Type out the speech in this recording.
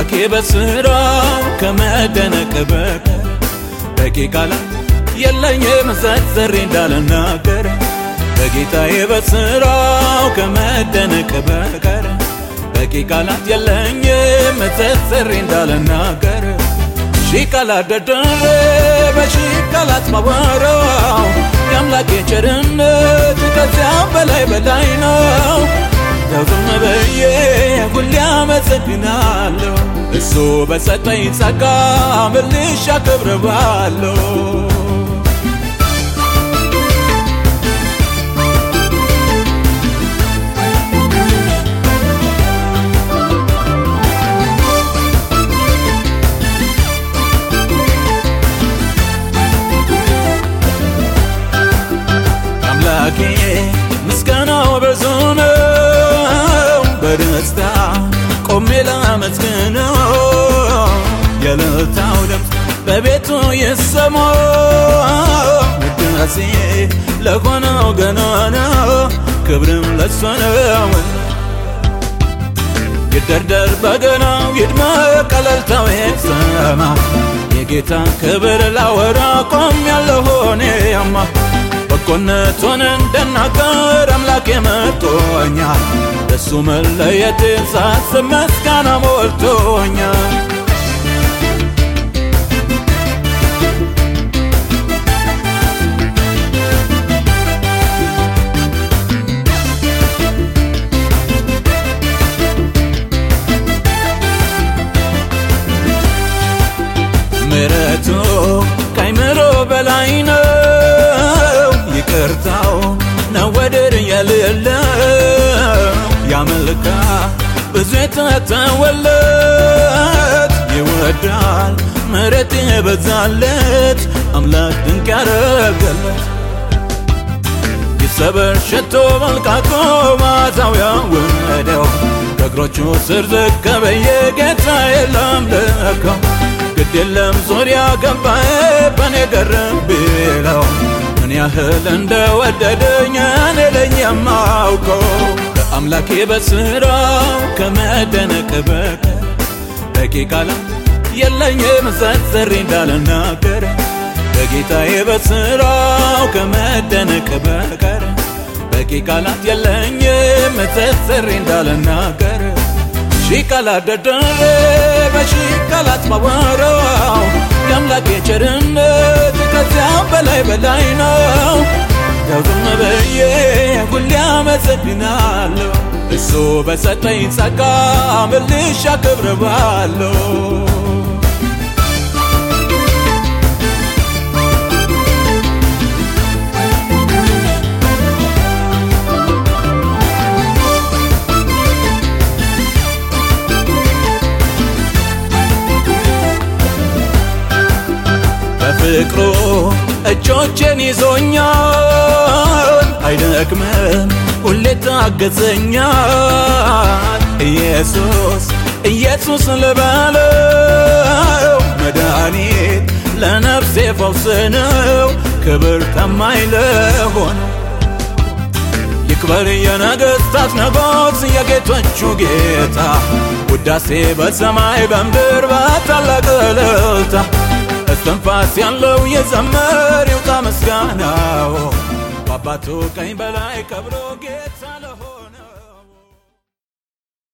በስራው ከመደነቅ በቀር በቂ ቃላት የለኝም ዘርዝሬ እንዳልናገር። በጌታዬ በስራው ከመደነቅ በቀር በቂ ቃላት የለኝም ዘርዝሬ እንዳልናገር። ሺህ ቃላት ደርድሬ በሺህ ቃላት ማወራው የአምላኬ ቸርነት ከዚያም በላይ በላይ ነው። ዝም ብዬ ሁሌ አመሰግናለሁ እሱ በሰጠኝ ጸጋ መልሼ አከብረዋለሁ። አምላኬ ምስጋናው ብዙ ነው። በደስታ ቆሜ ላመስግነው የእልልታው ድምፅ በቤቱ ይሰማ። ውዳሴ ለሆነው ገናና ክብርም ለእሱ ነው። ይደርደር በገናው ይድመቅ እልልታው ይሰማ። የጌታን ክብር ላወራ ቆሜያለሁ እኔማ በጎነቱን እንድናገር አምላኬ መርጦኛል። ለሱ መለየቴን ሳስብ ምስጋና ሞልቶኛል። ምሕረቱ ከአይምሮ በላይ ነው። ይቅርታው ነው ወደር የሌለው። ያመልካ ብዙ የተተወለት። ይወዳል ምሕረት የበዛለት። አምላክ ድንቅ ያረገለት ይሰበር ሸቶ መልካቶ ማዛው ያወደው። ከእግሮቹ ስር ዝቅ ብዬ ጌታዬን ላምልከው ግድ የለም ዙሪያ ገባዬ በኔ ገረም ቢለው ምን ያህል እንደወደደኝ እኔ ነኝ የማውቀው። ከአምላኬ በስራው ከመደነቅ በቀር በቂ ቃላት የለኝም ዘርዝሬ እንዳልናገር። በጌታዬ በስራው ከመደነቅ በቀር በቂ ቃላት የለኝም ዘርዝሬ እንዳልናገር ሺህ ቃላት ደርድሬ በሺህ ቃላት ማወራው የአምላኬ ቸርነት ከዚያም በላይ በላይ ነው። ያው ዝም ብዬ ሁሌ አመሰግናለሁ እሱ በሰጠኝ ጸጋ መልሼ አከብረዋለሁ። በፍቅሩ እጆቼን ይዞኛል፣ አይደክምም ሁሌ ታገዘኛል። ኢየሱስ ኢየሱስ ልበለው። መድኃኒት ለነፍሴ ፈውስ ነው፣ ክብር ታማኝ ለሆነው ይክበር የነገሥታት ንጉሥ የጌቶቹ ጌታ። ውዳሴ በሰማይ በምድር በታላቅ እልልታ እስትንፋስ ያለው የዘመር ይውጣ ምስጋናው። በአባቱ ቀኝ በላይ ከብሮ ጌታ